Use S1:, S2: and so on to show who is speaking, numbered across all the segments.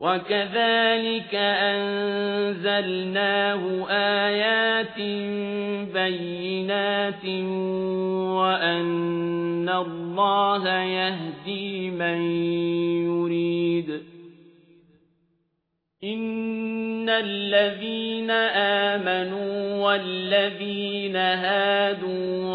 S1: وكذلك أنزلناه آيات بينات وأن الله يهدي من يريد إن الذين آمنوا والذين هادوا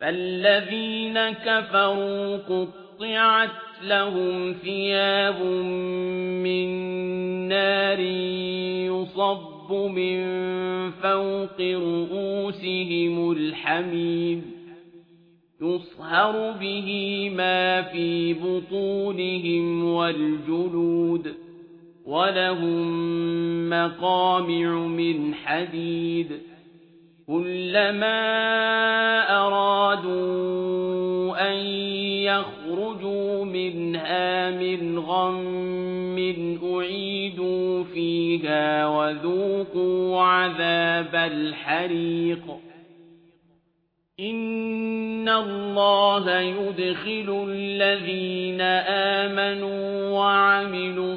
S1: فالذين كفروا قطعت لهم ثياب من نار يصب من فوق رؤوسهم الحميد يصهر به ما في بطونهم والجلود ولهم مقامع من حديد كلما أرادوا أن يخرجوا منها من غم أعيدوا فيها وذوقوا عذاب الحريق. إن الله يدخل الذين آمنوا وعملوا